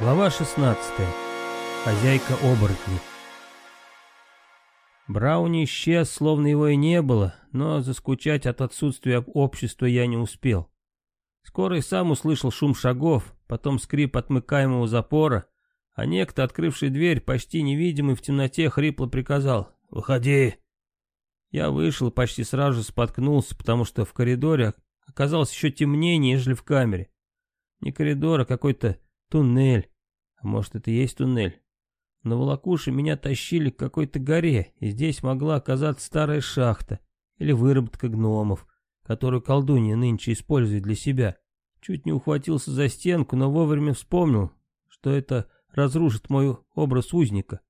Глава 16. Хозяйка оборотней. Брауни исчез, словно его и не было, но заскучать от отсутствия общества я не успел. Скоро и сам услышал шум шагов, потом скрип отмыкаемого запора, а некто, открывший дверь, почти невидимый в темноте, хрипло приказал «Выходи!». Я вышел, почти сразу споткнулся, потому что в коридоре оказалось еще темнее, нежели в камере. Не коридор, а какой-то Туннель. А может, это и есть туннель? На волокуше меня тащили к какой-то горе, и здесь могла оказаться старая шахта или выработка гномов, которую колдунья нынче использует для себя. Чуть не ухватился за стенку, но вовремя вспомнил, что это разрушит мой образ узника.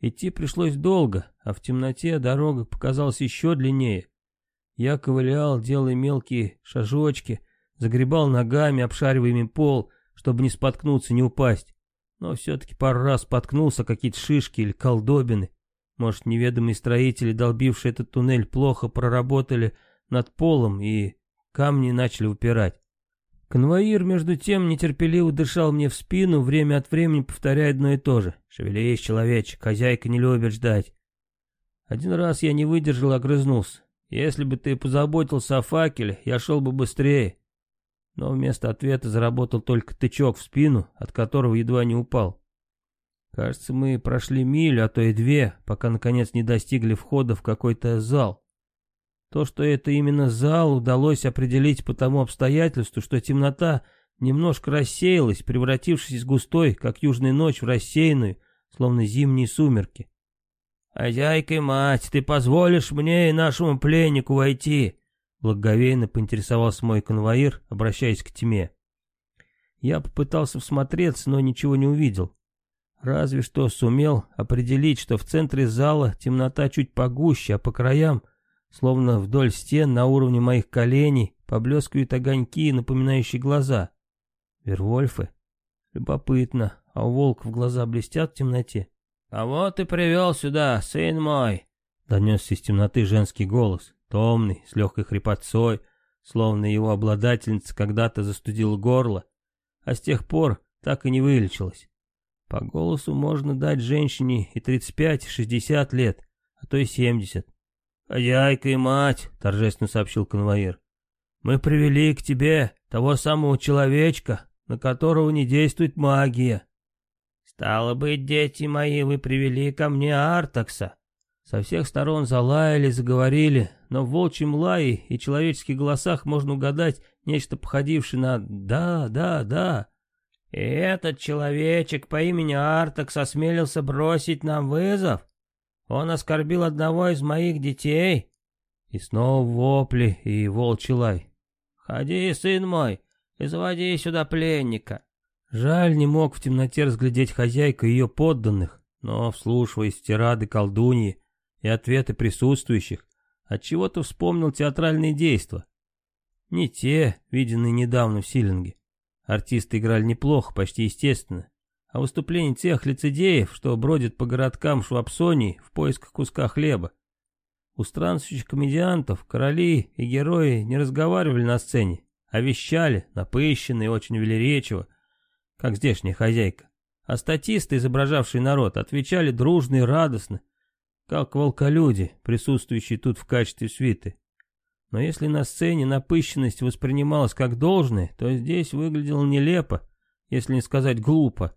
Идти пришлось долго, а в темноте дорога показалась еще длиннее. Я ковылял, делая мелкие шажочки, загребал ногами, обшаривая ими пол, чтобы не споткнуться, не упасть. Но все-таки пару раз споткнулся какие-то шишки или колдобины. Может, неведомые строители, долбившие этот туннель, плохо проработали над полом и камни начали упирать. Конвоир, между тем, нетерпеливо дышал мне в спину, время от времени повторяя одно и то же. «Шевелись, человечек, хозяйка не любит ждать». Один раз я не выдержал и огрызнулся. «Если бы ты позаботился о факеле, я шел бы быстрее но вместо ответа заработал только тычок в спину, от которого едва не упал. Кажется, мы прошли милю, а то и две, пока наконец не достигли входа в какой-то зал. То, что это именно зал, удалось определить по тому обстоятельству, что темнота немножко рассеялась, превратившись из густой, как южная ночь, в рассеянную, словно зимние сумерки. «Хозяйка мать, ты позволишь мне и нашему пленнику войти?» Благоговейно поинтересовался мой конвоир, обращаясь к тьме. Я попытался всмотреться, но ничего не увидел. Разве что сумел определить, что в центре зала темнота чуть погуще, а по краям, словно вдоль стен на уровне моих коленей, поблескивают огоньки, напоминающие глаза. Вервольфы? Любопытно, а у волков глаза блестят в темноте? «А вот и привел сюда, сын мой!» — донесся из темноты женский голос томный, с легкой хрипотцой, словно его обладательница когда-то застудила горло, а с тех пор так и не вылечилась. По голосу можно дать женщине и 35-60 лет, а то и 70. «Хозяйка и мать», — торжественно сообщил конвоир, — «мы привели к тебе того самого человечка, на которого не действует магия». «Стало быть, дети мои, вы привели ко мне Артакса», со всех сторон залаяли, заговорили, но в волчьем лае и человеческих голосах можно угадать нечто походившее на «да, да, да». И этот человечек по имени Артакс осмелился бросить нам вызов. Он оскорбил одного из моих детей. И снова вопли и волчий лай. «Ходи, сын мой, и заводи сюда пленника». Жаль, не мог в темноте разглядеть хозяйку ее подданных, но, вслушиваясь в тирады колдуньи, и ответы присутствующих, отчего-то вспомнил театральные действия. Не те, виденные недавно в Силинге. Артисты играли неплохо, почти естественно. А выступление тех лицедеев, что бродят по городкам Швабсонии в поисках куска хлеба. У странствующих комедиантов короли и герои не разговаривали на сцене, а вещали, напыщенно и очень велеречиво, как здешняя хозяйка. А статисты, изображавшие народ, отвечали дружно и радостно, как волколюди, присутствующие тут в качестве свиты. Но если на сцене напыщенность воспринималась как должное, то здесь выглядело нелепо, если не сказать глупо.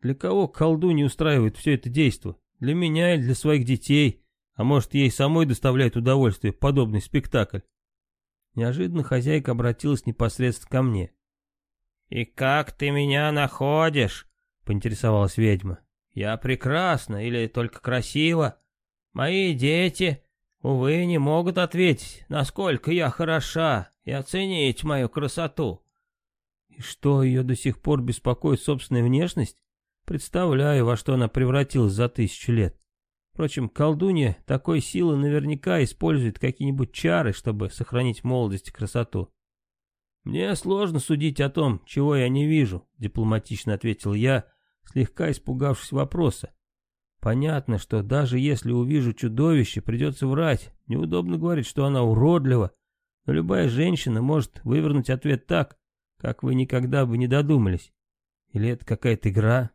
Для кого колдунья устраивает все это действо? Для меня или для своих детей? А может, ей самой доставляет удовольствие подобный спектакль? Неожиданно хозяйка обратилась непосредственно ко мне. «И как ты меня находишь?» — поинтересовалась ведьма. «Я прекрасна или только красиво?» Мои дети, увы, не могут ответить, насколько я хороша, и оценить мою красоту. И что, ее до сих пор беспокоит собственная внешность? Представляю, во что она превратилась за тысячу лет. Впрочем, колдунья такой силы наверняка использует какие-нибудь чары, чтобы сохранить молодость и красоту. «Мне сложно судить о том, чего я не вижу», — дипломатично ответил я, слегка испугавшись вопроса. Понятно, что даже если увижу чудовище, придется врать. Неудобно говорить, что она уродлива. Но любая женщина может вывернуть ответ так, как вы никогда бы не додумались. Или это какая-то игра?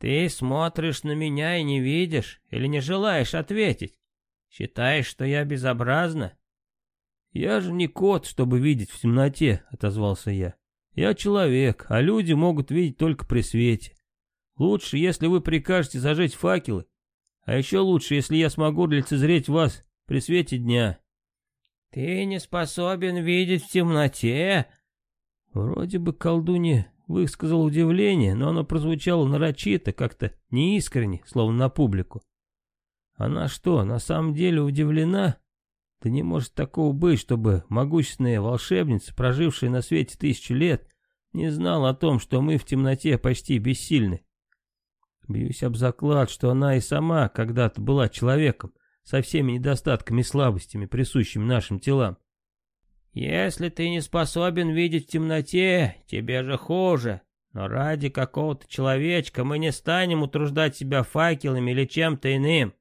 Ты смотришь на меня и не видишь, или не желаешь ответить? Считаешь, что я безобразна? Я же не кот, чтобы видеть в темноте, отозвался я. Я человек, а люди могут видеть только при свете. Лучше, если вы прикажете зажечь факелы, а еще лучше, если я смогу лицезреть вас при свете дня. Ты не способен видеть в темноте? Вроде бы колдунья высказал удивление, но оно прозвучало нарочито, как-то неискренне, словно на публику. Она что, на самом деле удивлена? Да не может такого быть, чтобы могущественная волшебница, прожившая на свете тысячу лет, не знала о том, что мы в темноте почти бессильны. Бьюсь об заклад, что она и сама когда-то была человеком, со всеми недостатками и слабостями, присущими нашим телам. Если ты не способен видеть в темноте, тебе же хуже. Но ради какого-то человечка мы не станем утруждать себя факелами или чем-то иным.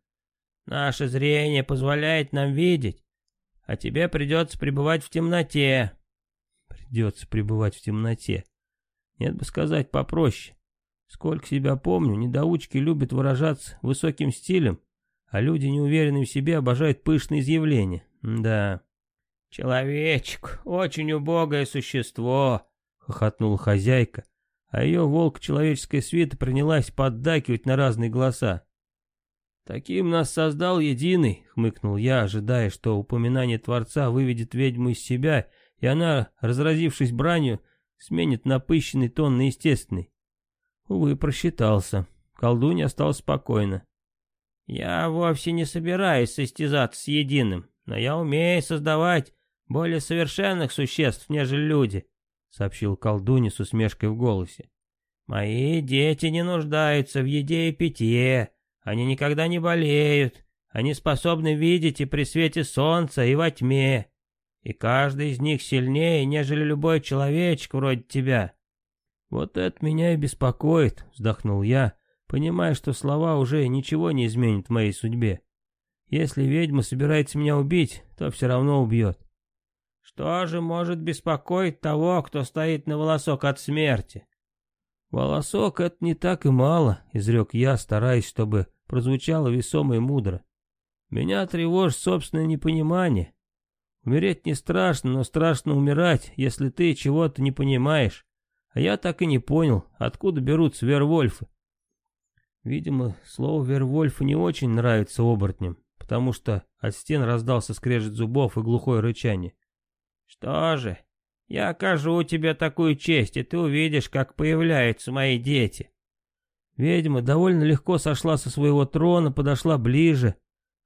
Наше зрение позволяет нам видеть, а тебе придется пребывать в темноте. Придется пребывать в темноте. Нет бы сказать попроще. Сколько себя помню, недоучки любят выражаться высоким стилем, а люди, неуверенные в себе, обожают пышные изъявления. Да. «Человечек, очень убогое существо», — хохотнула хозяйка, а ее волк-человеческая свита принялась поддакивать на разные голоса. «Таким нас создал единый», — хмыкнул я, ожидая, что упоминание Творца выведет ведьму из себя, и она, разразившись бранью, сменит напыщенный тон на естественный. Увы, просчитался. Колдунья осталась спокойна. «Я вовсе не собираюсь состязаться с единым, но я умею создавать более совершенных существ, нежели люди», — сообщил колдунья с усмешкой в голосе. «Мои дети не нуждаются в еде и питье, они никогда не болеют, они способны видеть и при свете солнца, и во тьме, и каждый из них сильнее, нежели любой человечек вроде тебя». «Вот это меня и беспокоит», — вздохнул я, понимая, что слова уже ничего не изменят в моей судьбе. Если ведьма собирается меня убить, то все равно убьет. Что же может беспокоить того, кто стоит на волосок от смерти? Волосок — это не так и мало, — изрек я, стараясь, чтобы прозвучало весомо и мудро. Меня тревожит собственное непонимание. Умереть не страшно, но страшно умирать, если ты чего-то не понимаешь. А я так и не понял, откуда берутся вервольфы. Видимо, слово «вервольфы» не очень нравится оборотням, потому что от стен раздался скрежет зубов и глухое рычание. Что же, я окажу тебе такую честь, и ты увидишь, как появляются мои дети. Ведьма довольно легко сошла со своего трона, подошла ближе.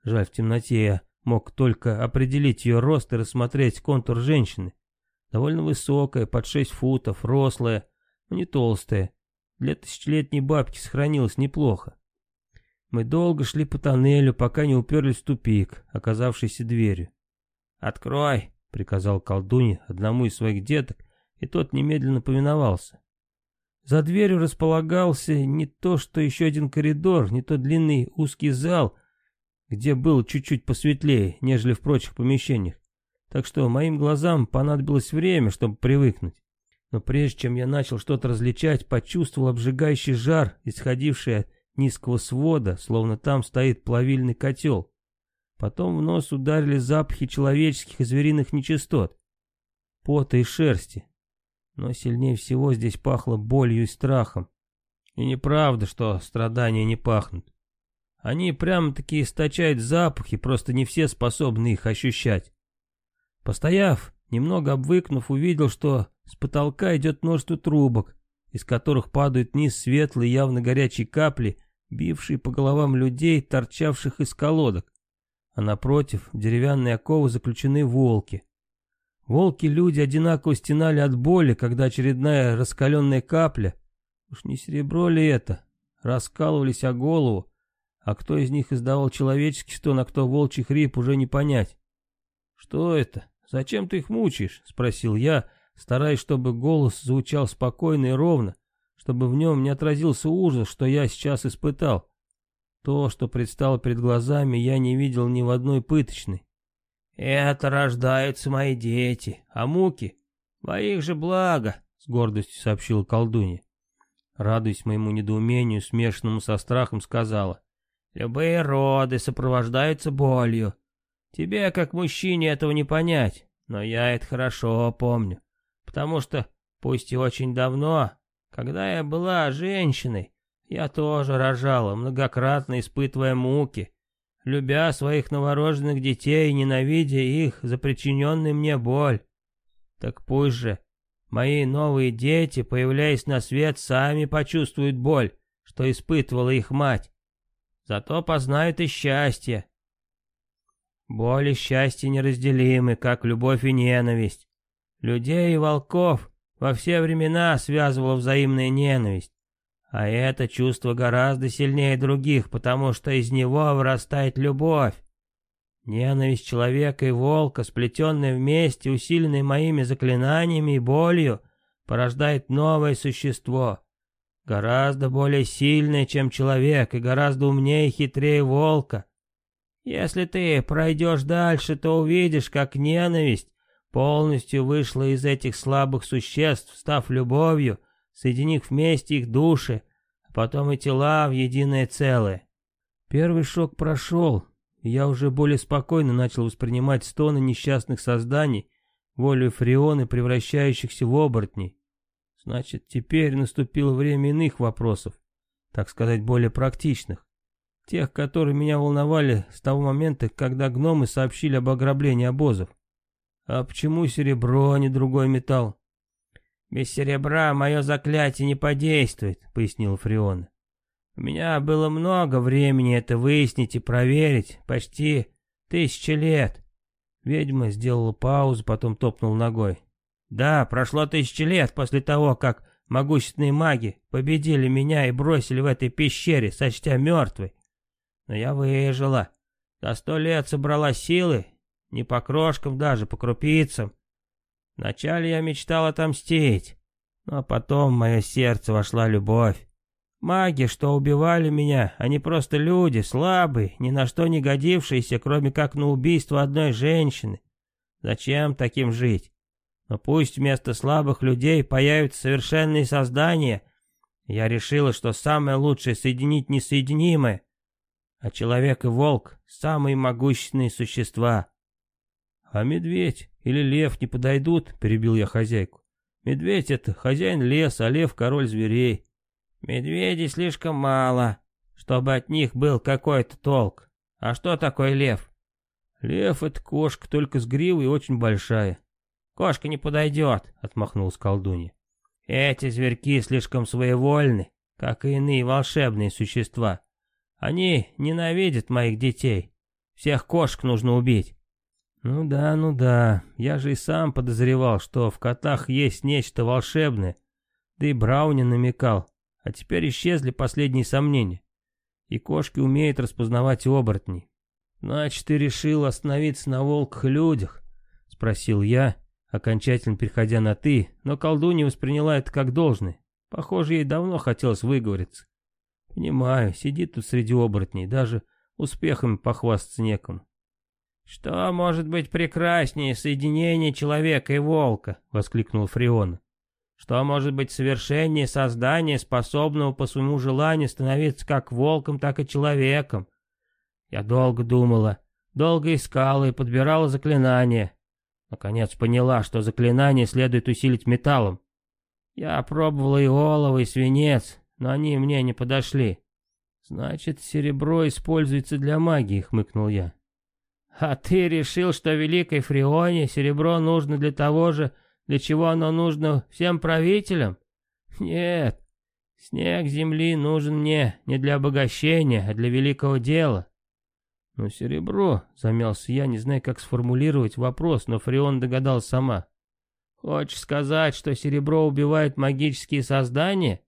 Жаль, в темноте я мог только определить ее рост и рассмотреть контур женщины. Довольно высокая, под шесть футов, рослая, но не толстая. Для тысячелетней бабки сохранилась неплохо. Мы долго шли по тоннелю, пока не уперлись в тупик, оказавшийся дверью. «Открой!» — приказал колдунья одному из своих деток, и тот немедленно повиновался. За дверью располагался не то что еще один коридор, не то длинный узкий зал, где было чуть-чуть посветлее, нежели в прочих помещениях. Так что моим глазам понадобилось время, чтобы привыкнуть. Но прежде чем я начал что-то различать, почувствовал обжигающий жар, исходивший от низкого свода, словно там стоит плавильный котел. Потом в нос ударили запахи человеческих и звериных нечистот, пота и шерсти. Но сильнее всего здесь пахло болью и страхом. И неправда, что страдания не пахнут. Они прямо-таки источают запахи, просто не все способны их ощущать. Постояв, немного обвыкнув, увидел, что с потолка идет множество трубок, из которых падают вниз светлые, явно горячие капли, бившие по головам людей, торчавших из колодок а напротив в деревянные оковы заключены волки. Волки-люди одинаково стенали от боли, когда очередная раскаленная капля, уж не серебро ли это, раскалывались о голову, а кто из них издавал человеческий стон, а кто волчий хрип, уже не понять. «Что это? Зачем ты их мучаешь?» — спросил я, стараясь, чтобы голос звучал спокойно и ровно, чтобы в нем не отразился ужас, что я сейчас испытал. То, что предстало перед глазами, я не видел ни в одной пыточной. «Это рождаются мои дети, а муки — во их же благо», — с гордостью сообщила колдунья. радуясь моему недоумению, смешанному со страхом, сказала. «Любые роды сопровождаются болью. Тебе, как мужчине, этого не понять, но я это хорошо помню, потому что, пусть и очень давно, когда я была женщиной, я тоже рожала, многократно испытывая муки, любя своих новорожденных детей и ненавидя их за причиненную мне боль. Так пусть же мои новые дети, появляясь на свет, сами почувствуют боль, что испытывала их мать. Зато познают и счастье, Боль и счастье неразделимы, как любовь и ненависть. Людей и волков во все времена связывала взаимная ненависть. А это чувство гораздо сильнее других, потому что из него вырастает любовь. Ненависть человека и волка, сплетенная вместе, усиленная моими заклинаниями и болью, порождает новое существо. Гораздо более сильное, чем человек, и гораздо умнее и хитрее волка. Если ты пройдешь дальше, то увидишь, как ненависть полностью вышла из этих слабых существ, став любовью, соединив вместе их души, а потом и тела в единое целое. Первый шок прошел, и я уже более спокойно начал воспринимать стоны несчастных созданий, волю фреоны, превращающихся в оборотней. Значит, теперь наступило время иных вопросов, так сказать, более практичных. Тех, которые меня волновали с того момента, когда гномы сообщили об ограблении обозов. А почему серебро, а не другой металл? «Без серебра мое заклятие не подействует», — пояснил Фрион. «У меня было много времени это выяснить и проверить, почти тысячи лет». Ведьма сделала паузу, потом топнул ногой. «Да, прошло тысячи лет после того, как могущественные маги победили меня и бросили в этой пещере, сочтя мертвой. Но я выжила. За сто лет собрала силы, не по крошкам даже, по крупицам. Вначале я мечтал отомстить, но потом в мое сердце вошла любовь. Маги, что убивали меня, они просто люди, слабые, ни на что не годившиеся, кроме как на убийство одной женщины. Зачем таким жить? Но пусть вместо слабых людей появятся совершенные создания. Я решила, что самое лучшее соединить несоединимое. А человек и волк — самые могущественные существа. А медведь или лев не подойдут, перебил я хозяйку. Медведь — это хозяин леса, а лев — король зверей. Медведей слишком мало, чтобы от них был какой-то толк. А что такое лев? Лев — это кошка, только с гривой и очень большая. Кошка не подойдет, отмахнулась колдунья. Эти зверьки слишком своевольны, как и иные волшебные существа. Они ненавидят моих детей. Всех кошек нужно убить. Ну да, ну да. Я же и сам подозревал, что в котах есть нечто волшебное. Да и Брауни намекал. А теперь исчезли последние сомнения. И кошки умеют распознавать оборотней. Значит, ты решил остановиться на волках и людях? Спросил я, окончательно переходя на «ты», но колдунья восприняла это как должное. Похоже, ей давно хотелось выговориться. Понимаю, сидит тут среди оборотней, даже успехами похвастаться некому. «Что может быть прекраснее соединения человека и волка?» — воскликнул Фрион. «Что может быть совершеннее создания, способного по своему желанию становиться как волком, так и человеком? Я долго думала, долго искала и подбирала заклинания. Наконец поняла, что заклинание следует усилить металлом. Я пробовала и олово, и свинец, но они мне не подошли. Значит, серебро используется для магии, хмыкнул я. А ты решил, что Великой Фрионе серебро нужно для того же, для чего оно нужно всем правителям? Нет, снег земли нужен мне не для обогащения, а для великого дела. Но серебро, замялся я, не зная, как сформулировать вопрос, но Фрион догадался сама. Хочешь сказать, что серебро убивает магические создания?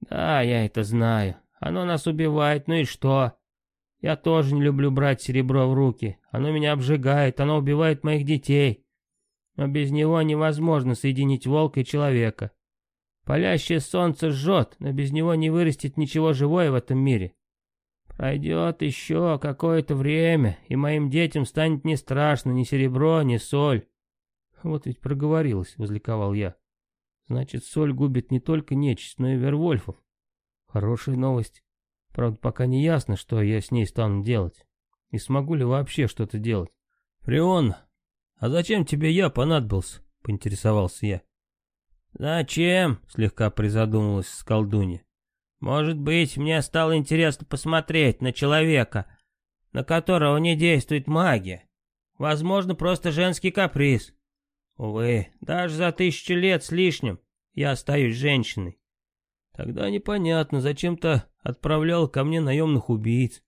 Да, я это знаю. Оно нас убивает, ну и что? Я тоже не люблю брать серебро в руки. Оно меня обжигает, оно убивает моих детей. Но без него невозможно соединить волка и человека. Палящее солнце жжет, но без него не вырастет ничего живое в этом мире. Пройдет еще какое-то время, и моим детям станет не страшно ни серебро, ни соль. Вот ведь проговорилась, возликовал я. Значит, соль губит не только нечисть, но и вервольфов. Хорошая новость. Правда, пока не ясно, что я с ней стану делать. И смогу ли вообще что-то делать. Фрион, а зачем тебе я понадобился? Поинтересовался я. Зачем? Слегка призадумалась с колдунья. Может быть, мне стало интересно посмотреть на человека, на которого не действует магия. Возможно, просто женский каприз. Увы, даже за тысячу лет с лишним я остаюсь женщиной. Тогда непонятно, зачем то отправлял ко мне наемных убийц.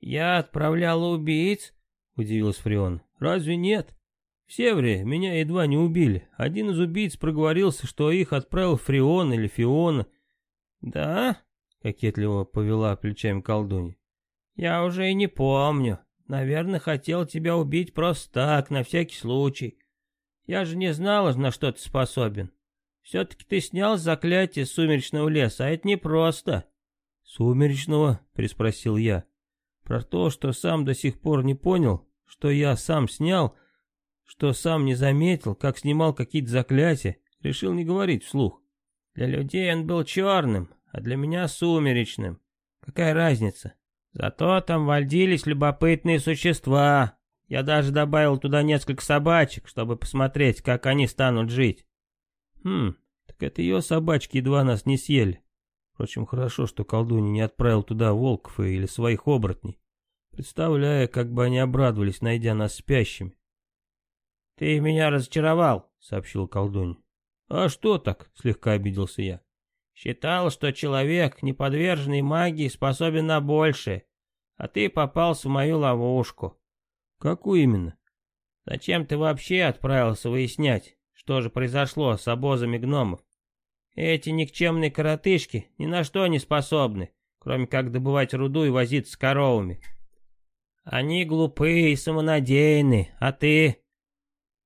Я отправляла убийц? Удивилась Фрион. Разве нет? В Севере меня едва не убили. Один из убийц проговорился, что их отправил Фрион или Фиона. Да? Кокетливо повела плечами колдунья. Я уже и не помню. Наверное, хотел тебя убить просто так, на всякий случай. Я же не знала, на что ты способен. Все-таки ты снял заклятие сумеречного леса, а это непросто. Сумеречного? Приспросил я. Про то, что сам до сих пор не понял, что я сам снял, что сам не заметил, как снимал какие-то заклятия, решил не говорить вслух. Для людей он был черным, а для меня сумеречным. Какая разница? Зато там вальдились любопытные существа. Я даже добавил туда несколько собачек, чтобы посмотреть, как они станут жить. Хм, так это ее собачки едва нас не съели. Впрочем, хорошо, что колдунья не отправил туда волков или своих оборотней. Представляя, как бы они обрадовались, найдя нас спящими. «Ты меня разочаровал», — сообщил колдунья. «А что так?» — слегка обиделся я. «Считал, что человек, не подверженный магии, способен на большее, а ты попался в мою ловушку». «Какую именно?» «Зачем ты вообще отправился выяснять, что же произошло с обозами гномов? Эти никчемные коротышки ни на что не способны, кроме как добывать руду и возиться с коровами. Они глупые и самонадеянны, а ты...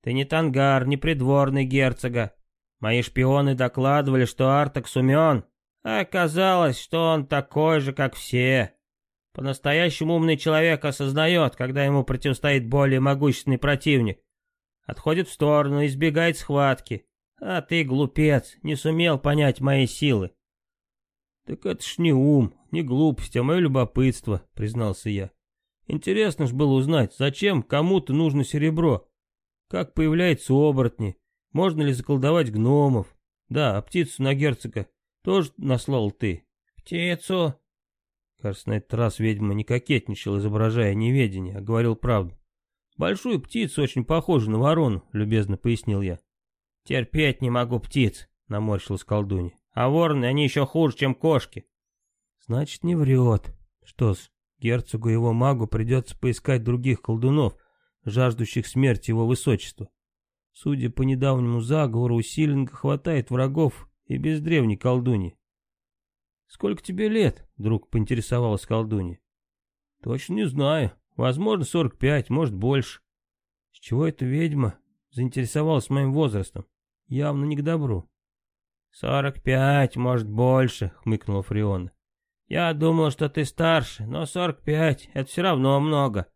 Ты не тангар, не придворный герцога. Мои шпионы докладывали, что Артакс умен, а оказалось, что он такой же, как все. По-настоящему умный человек осознает, когда ему противостоит более могущественный противник. Отходит в сторону, избегает схватки. А ты, глупец, не сумел понять мои силы. Так это ж не ум, не глупость, а мое любопытство, признался я. Интересно ж было узнать, зачем кому-то нужно серебро. Как появляются оборотни, можно ли заколдовать гномов. Да, а птицу на герцога тоже наслал ты. Птицу? Кажется, на этот раз ведьма не кокетничал, изображая неведение, а говорил правду. «Большую птицу, очень похожу на ворону», — любезно пояснил я. «Терпеть не могу птиц», — наморщилась колдунья. «А вороны, они еще хуже, чем кошки». «Значит, не врет. Что с герцогу его магу придется поискать других колдунов, жаждущих смерти его высочества. Судя по недавнему заговору, у Силинга хватает врагов и без древней колдуньи. «Сколько тебе лет?» — вдруг поинтересовалась колдунья. «Точно не знаю. Возможно, сорок пять, может, больше. С чего эта ведьма заинтересовалась моим возрастом? Явно не к добру». «Сорок пять, может, больше», — хмыкнула Фриона. «Я думал, что ты старше, но сорок пять — это все равно много.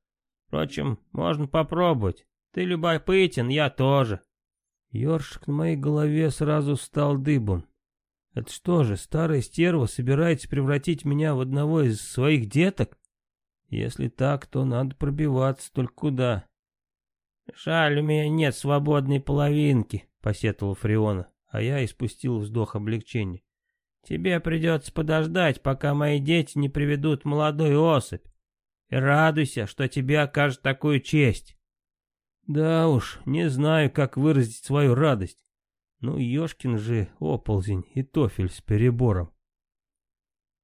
Впрочем, можно попробовать. Ты любопытен, я тоже». Ёршик на моей голове сразу стал дыбом. Это что же, старая стерва собирается превратить меня в одного из своих деток? Если так, то надо пробиваться, только куда? Жаль, у меня нет свободной половинки, посетовал Фриона, а я испустил вздох облегчения. Тебе придется подождать, пока мои дети не приведут молодую особь. И радуйся, что тебе окажут такую честь. Да уж, не знаю, как выразить свою радость. Ну, Ёшкин же оползень и тофель с перебором.